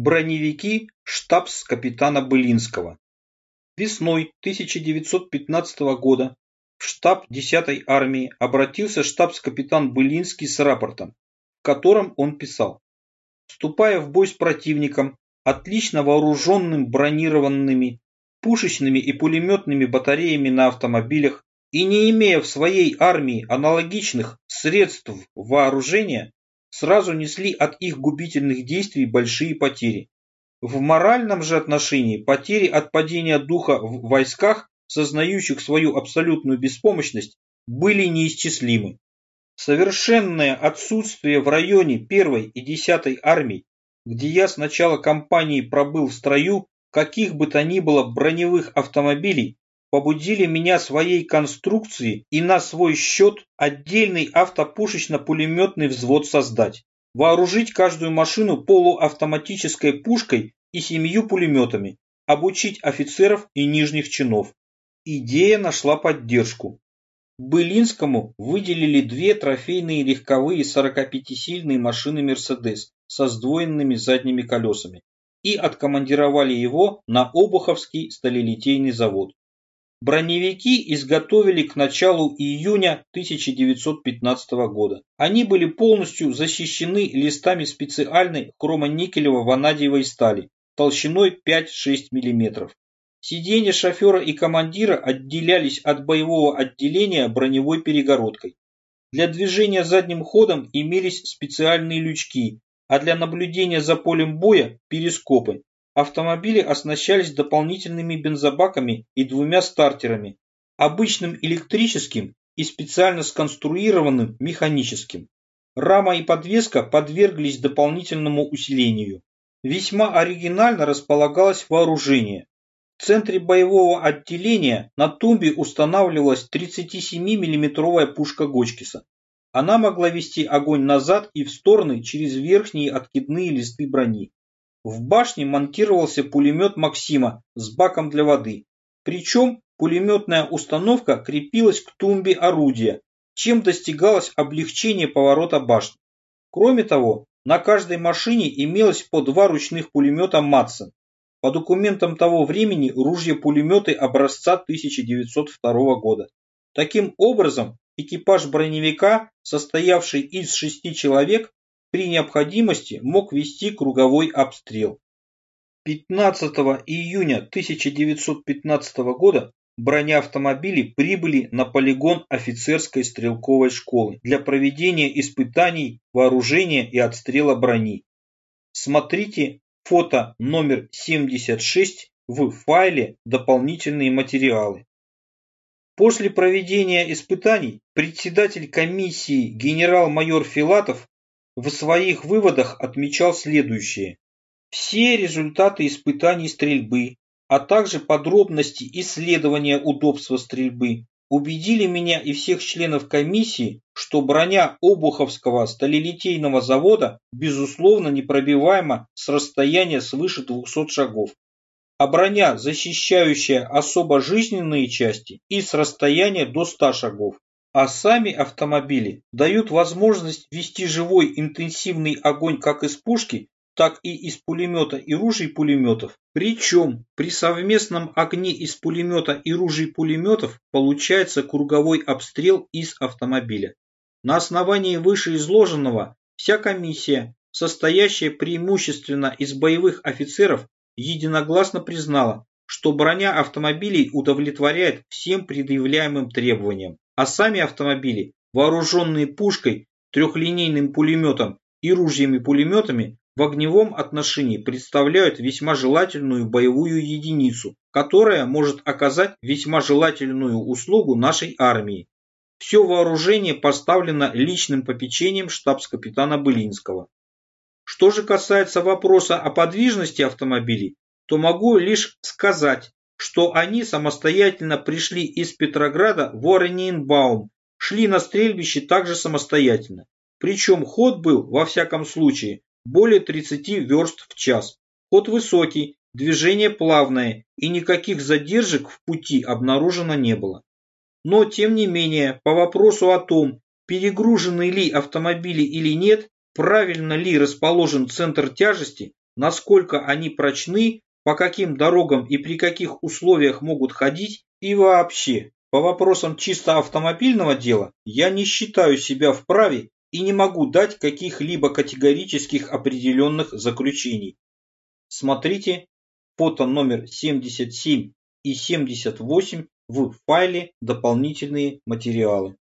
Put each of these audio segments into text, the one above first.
Броневики штабс-капитана Былинского. Весной 1915 года в штаб 10-й армии обратился штабс-капитан Былинский с рапортом, в котором он писал. Вступая в бой с противником, отлично вооруженным бронированными, пушечными и пулеметными батареями на автомобилях и не имея в своей армии аналогичных средств вооружения, сразу несли от их губительных действий большие потери. В моральном же отношении потери от падения духа в войсках, сознающих свою абсолютную беспомощность, были неисчислимы. Совершенное отсутствие в районе 1 и 10 армий, где я с начала кампании пробыл в строю, каких бы то ни было броневых автомобилей, побудили меня своей конструкции и на свой счет отдельный автопушечно-пулеметный взвод создать. Вооружить каждую машину полуавтоматической пушкой и семью пулеметами, обучить офицеров и нижних чинов. Идея нашла поддержку. Былинскому выделили две трофейные легковые 45-сильные машины «Мерседес» со сдвоенными задними колесами и откомандировали его на Обуховский сталелитейный завод. Броневики изготовили к началу июня 1915 года. Они были полностью защищены листами специальной хромоникелево-ванадиевой стали толщиной 5-6 мм. Сиденья шофера и командира отделялись от боевого отделения броневой перегородкой. Для движения задним ходом имелись специальные лючки, а для наблюдения за полем боя – перископы. Автомобили оснащались дополнительными бензобаками и двумя стартерами, обычным электрическим и специально сконструированным механическим. Рама и подвеска подверглись дополнительному усилению. Весьма оригинально располагалось вооружение. В центре боевого отделения на тумбе устанавливалась 37 миллиметровая пушка Гочкиса. Она могла вести огонь назад и в стороны через верхние откидные листы брони. В башне монтировался пулемет Максима с баком для воды. Причем пулеметная установка крепилась к тумбе орудия, чем достигалось облегчение поворота башни. Кроме того, на каждой машине имелось по два ручных пулемета Матсон. По документам того времени ружья-пулеметы образца 1902 года. Таким образом, экипаж броневика, состоявший из шести человек, при необходимости мог вести круговой обстрел. 15 июня 1915 года бронеавтомобили прибыли на полигон офицерской стрелковой школы для проведения испытаний вооружения и отстрела брони. Смотрите фото номер 76 в файле «Дополнительные материалы». После проведения испытаний председатель комиссии генерал-майор Филатов в своих выводах отмечал следующее. Все результаты испытаний стрельбы, а также подробности исследования удобства стрельбы убедили меня и всех членов комиссии, что броня Обуховского сталелитейного завода безусловно непробиваема с расстояния свыше 200 шагов, а броня, защищающая особо жизненные части, и с расстояния до 100 шагов а сами автомобили дают возможность вести живой интенсивный огонь как из пушки, так и из пулемета и ружей пулеметов. Причем при совместном огне из пулемета и ружей пулеметов получается круговой обстрел из автомобиля. На основании вышеизложенного вся комиссия, состоящая преимущественно из боевых офицеров, единогласно признала, что броня автомобилей удовлетворяет всем предъявляемым требованиям а сами автомобили, вооруженные пушкой, трехлинейным пулеметом и ружьями-пулеметами, в огневом отношении представляют весьма желательную боевую единицу, которая может оказать весьма желательную услугу нашей армии. Все вооружение поставлено личным попечением штабс-капитана Былинского. Что же касается вопроса о подвижности автомобилей, то могу лишь сказать, что они самостоятельно пришли из Петрограда в Оренинбаум, шли на стрельбище также самостоятельно. Причем ход был, во всяком случае, более 30 верст в час. Ход высокий, движение плавное и никаких задержек в пути обнаружено не было. Но, тем не менее, по вопросу о том, перегружены ли автомобили или нет, правильно ли расположен центр тяжести, насколько они прочны, по каким дорогам и при каких условиях могут ходить и вообще. По вопросам чисто автомобильного дела я не считаю себя вправе и не могу дать каких-либо категорических определенных заключений. Смотрите фото номер 77 и 78 в файле «Дополнительные материалы».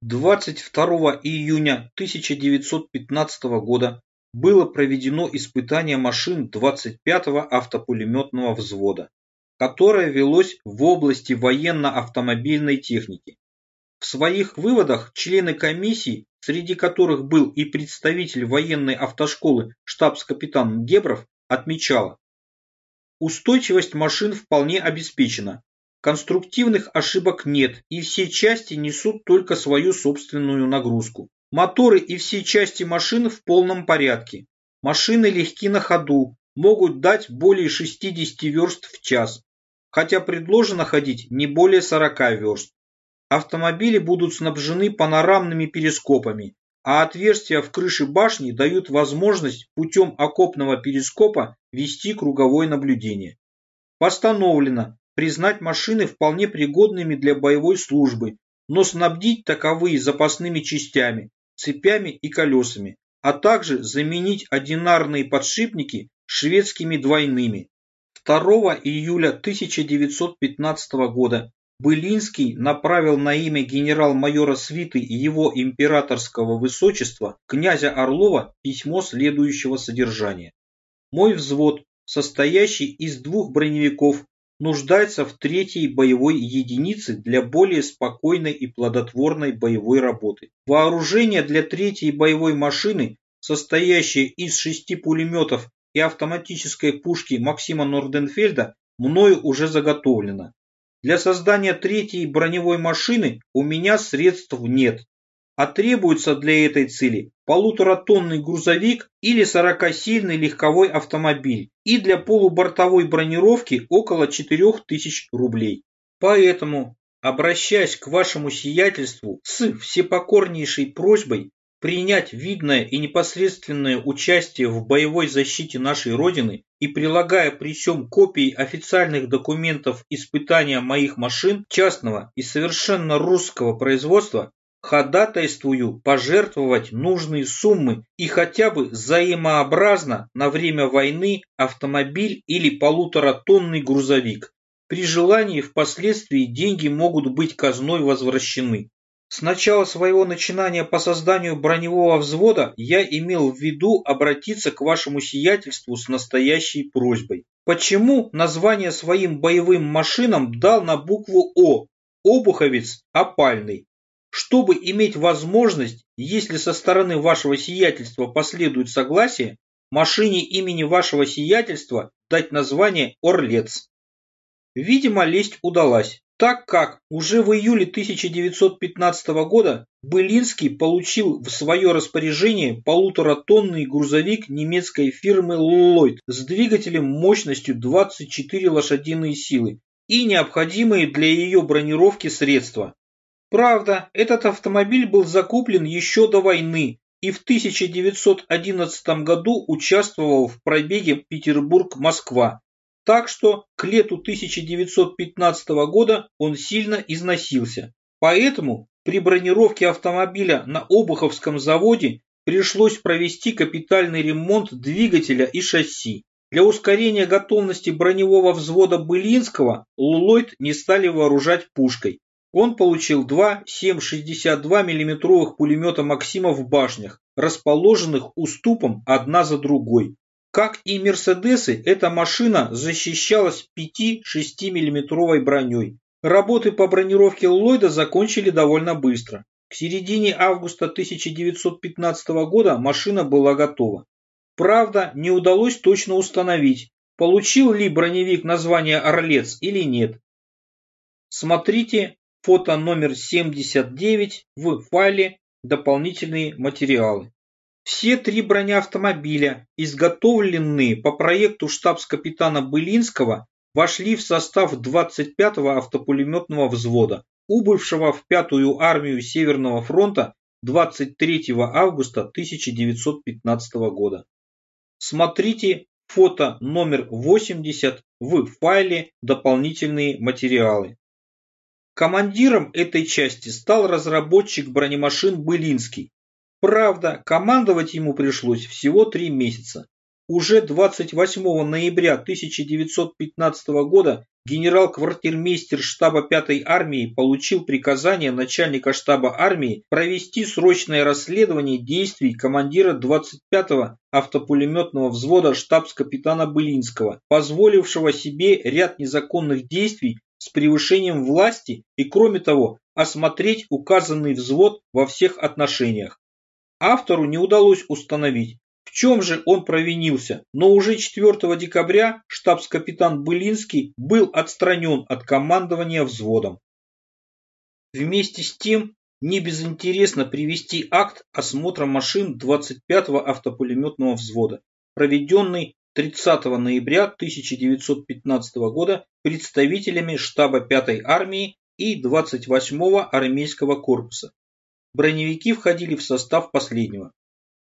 22 июня 1915 года было проведено испытание машин 25-го автопулеметного взвода, которое велось в области военно-автомобильной техники. В своих выводах члены комиссии, среди которых был и представитель военной автошколы штабс-капитан Гебров, отмечала, устойчивость машин вполне обеспечена, Конструктивных ошибок нет, и все части несут только свою собственную нагрузку. Моторы и все части машины в полном порядке. Машины легки на ходу, могут дать более 60 верст в час, хотя предложено ходить не более 40 верст. Автомобили будут снабжены панорамными перископами, а отверстия в крыше башни дают возможность путем окопного перископа вести круговое наблюдение. Постановлено признать машины вполне пригодными для боевой службы, но снабдить таковые запасными частями, цепями и колесами, а также заменить одинарные подшипники шведскими двойными. 2 июля 1915 года Былинский направил на имя генерал-майора свиты его императорского высочества князя Орлова письмо следующего содержания. Мой взвод, состоящий из двух броневиков нуждается в третьей боевой единице для более спокойной и плодотворной боевой работы. Вооружение для третьей боевой машины, состоящее из шести пулеметов и автоматической пушки Максима Норденфельда, мною уже заготовлено. Для создания третьей броневой машины у меня средств нет а требуется для этой цели полуторатонный грузовик или 40-сильный легковой автомобиль и для полубортовой бронировки около 4000 рублей. Поэтому, обращаясь к вашему сиятельству с всепокорнейшей просьбой принять видное и непосредственное участие в боевой защите нашей Родины и прилагая при всем копии официальных документов испытания моих машин частного и совершенно русского производства, ходатайствую пожертвовать нужные суммы и хотя бы взаимообразно на время войны автомобиль или полуторатонный грузовик. При желании впоследствии деньги могут быть казной возвращены. С начала своего начинания по созданию броневого взвода я имел в виду обратиться к вашему сиятельству с настоящей просьбой. Почему название своим боевым машинам дал на букву О? Обуховец опальный чтобы иметь возможность, если со стороны вашего сиятельства последует согласие, машине имени вашего сиятельства дать название «Орлец». Видимо, лесть удалась, так как уже в июле 1915 года Былинский получил в свое распоряжение полуторатонный грузовик немецкой фирмы Lloyd с двигателем мощностью 24 лошадиные силы и необходимые для ее бронировки средства. Правда, этот автомобиль был закуплен еще до войны и в 1911 году участвовал в пробеге Петербург-Москва. Так что к лету 1915 года он сильно износился. Поэтому при бронировке автомобиля на Обуховском заводе пришлось провести капитальный ремонт двигателя и шасси. Для ускорения готовности броневого взвода Былинского Ллойд не стали вооружать пушкой. Он получил два 7,62 мм пулемета «Максима» в башнях, расположенных уступом одна за другой. Как и «Мерседесы», эта машина защищалась 5-6 мм броней. Работы по бронировке Ллойда закончили довольно быстро. К середине августа 1915 года машина была готова. Правда, не удалось точно установить, получил ли броневик название «Орлец» или нет. Смотрите фото номер 79 в файле «Дополнительные материалы». Все три бронеавтомобиля, изготовленные по проекту штабс-капитана Былинского, вошли в состав 25-го автопулеметного взвода, убывшего в 5-ю армию Северного фронта 23 августа 1915 года. Смотрите фото номер 80 в файле «Дополнительные материалы». Командиром этой части стал разработчик бронемашин Былинский. Правда, командовать ему пришлось всего три месяца. Уже 28 ноября 1915 года генерал-квартирмейстер штаба 5-й армии получил приказание начальника штаба армии провести срочное расследование действий командира 25-го автопулеметного взвода штабс-капитана Былинского, позволившего себе ряд незаконных действий с превышением власти и, кроме того, осмотреть указанный взвод во всех отношениях. Автору не удалось установить, в чем же он провинился, но уже 4 декабря штабс-капитан Былинский был отстранен от командования взводом. Вместе с тем, не безинтересно привести акт осмотра машин 25-го автопулеметного взвода, проведенный 30 ноября 1915 года представителями штаба 5-й армии и 28-го армейского корпуса. Броневики входили в состав последнего.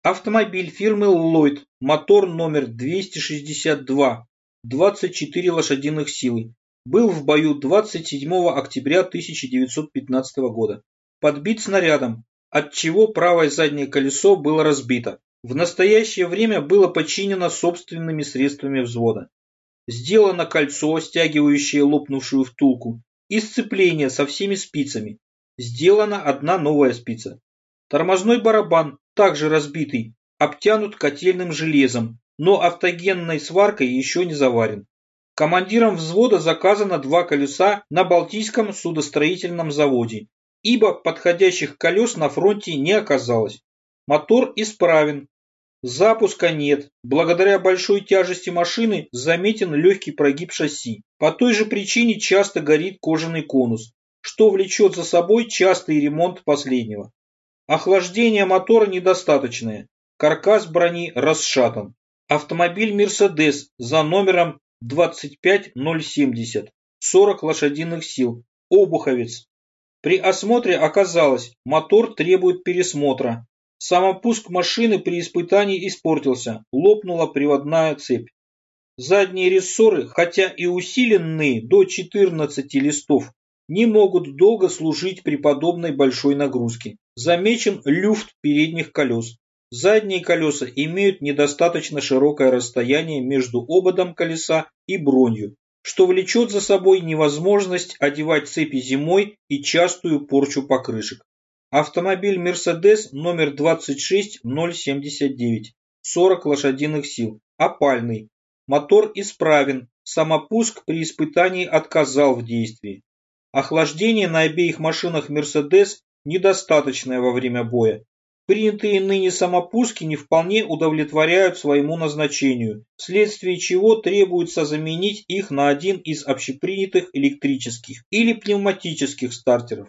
Автомобиль фирмы Lloyd, мотор номер 262, 24 лошадиных силы, был в бою 27 октября 1915 года. Подбит снарядом, от чего правое заднее колесо было разбито. В настоящее время было починено собственными средствами взвода. Сделано кольцо, стягивающее лопнувшую втулку, и сцепление со всеми спицами. Сделана одна новая спица. Тормозной барабан также разбитый, обтянут котельным железом, но автогенной сваркой еще не заварен. Командиром взвода заказано два колеса на Балтийском судостроительном заводе, ибо подходящих колес на фронте не оказалось. Мотор исправен. Запуска нет. Благодаря большой тяжести машины заметен легкий прогиб шасси. По той же причине часто горит кожаный конус, что влечет за собой частый ремонт последнего. Охлаждение мотора недостаточное. Каркас брони расшатан. Автомобиль «Мерседес» за номером 25070, 40 лошадиных сил, обуховец. При осмотре оказалось, мотор требует пересмотра. Самопуск машины при испытании испортился, лопнула приводная цепь. Задние рессоры, хотя и усиленные до 14 листов, не могут долго служить при подобной большой нагрузке. Замечен люфт передних колес. Задние колеса имеют недостаточно широкое расстояние между ободом колеса и бронью, что влечет за собой невозможность одевать цепи зимой и частую порчу покрышек. Автомобиль Mercedes номер 26079, 40 лошадиных сил, опальный. Мотор исправен, самопуск при испытании отказал в действии. Охлаждение на обеих машинах Mercedes недостаточное во время боя. Принятые ныне самопуски не вполне удовлетворяют своему назначению, вследствие чего требуется заменить их на один из общепринятых электрических или пневматических стартеров.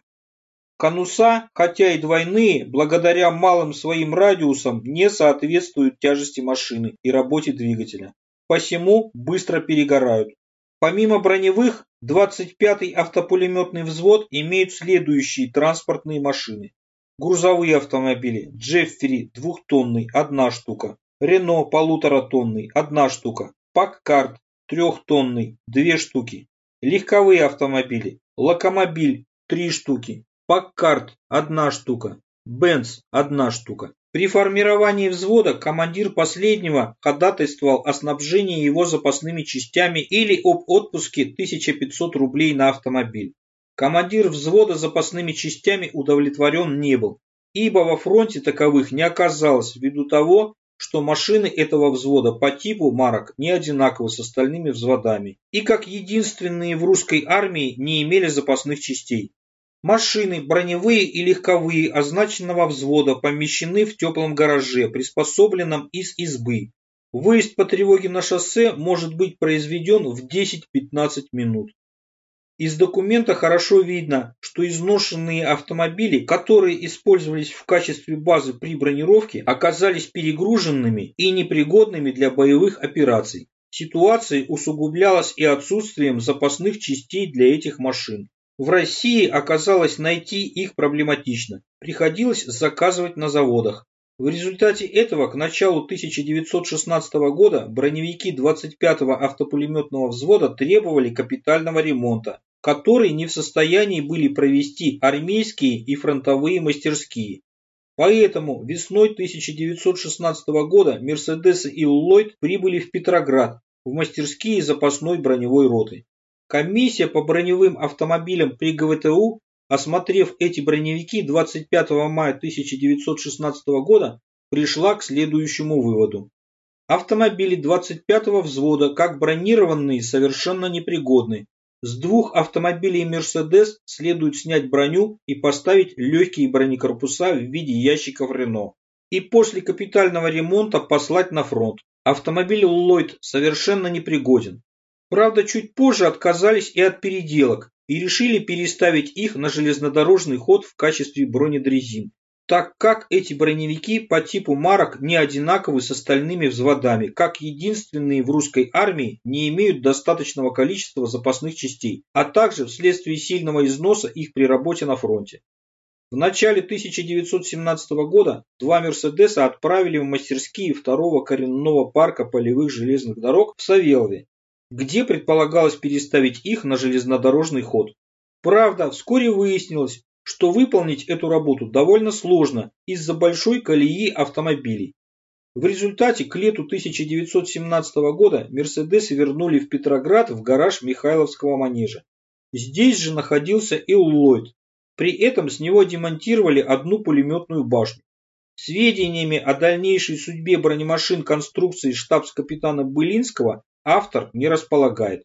Конуса, хотя и двойные, благодаря малым своим радиусам не соответствуют тяжести машины и работе двигателя. Посему быстро перегорают. Помимо броневых, 25-й автопулеметный взвод имеет следующие транспортные машины. Грузовые автомобили Джеффери двухтонный – одна штука, Рено полуторатонный – одна штука, Паккарт трехтонный – две штуки. Легковые автомобили Локомобиль – три штуки, Паккарт – одна штука, Бенц – одна штука. При формировании взвода командир последнего ходатайствовал о снабжении его запасными частями или об отпуске 1500 рублей на автомобиль. Командир взвода запасными частями удовлетворен не был, ибо во фронте таковых не оказалось ввиду того, что машины этого взвода по типу марок не одинаковы с остальными взводами и как единственные в русской армии не имели запасных частей. Машины, броневые и легковые означенного взвода помещены в теплом гараже, приспособленном из избы. Выезд по тревоге на шоссе может быть произведен в 10-15 минут. Из документа хорошо видно, что изношенные автомобили, которые использовались в качестве базы при бронировке, оказались перегруженными и непригодными для боевых операций. Ситуация усугублялась и отсутствием запасных частей для этих машин. В России оказалось найти их проблематично. Приходилось заказывать на заводах. В результате этого к началу 1916 года броневики 25-го автопулеметного взвода требовали капитального ремонта, который не в состоянии были провести армейские и фронтовые мастерские. Поэтому весной 1916 года Мерседесы и Ллойд прибыли в Петроград в мастерские запасной броневой роты. Комиссия по броневым автомобилям при ГВТУ, осмотрев эти броневики 25 мая 1916 года, пришла к следующему выводу. Автомобили 25-го взвода, как бронированные, совершенно непригодны, с двух автомобилей «Мерседес» следует снять броню и поставить легкие бронекорпуса в виде ящиков «Рено». И после капитального ремонта послать на фронт. Автомобиль «Ллойд» совершенно непригоден. Правда, чуть позже отказались и от переделок и решили переставить их на железнодорожный ход в качестве бронедрезин так как эти броневики по типу марок не одинаковы с остальными взводами, как единственные в русской армии не имеют достаточного количества запасных частей, а также вследствие сильного износа их при работе на фронте. В начале 1917 года два «Мерседеса» отправили в мастерские второго коренного парка полевых железных дорог в Савелове, где предполагалось переставить их на железнодорожный ход. Правда, вскоре выяснилось, что выполнить эту работу довольно сложно из-за большой колеи автомобилей. В результате к лету 1917 года «Мерседесы» вернули в Петроград в гараж Михайловского манежа. Здесь же находился и Ллойд. При этом с него демонтировали одну пулеметную башню. Сведениями о дальнейшей судьбе бронемашин конструкции штабс-капитана Былинского автор не располагает.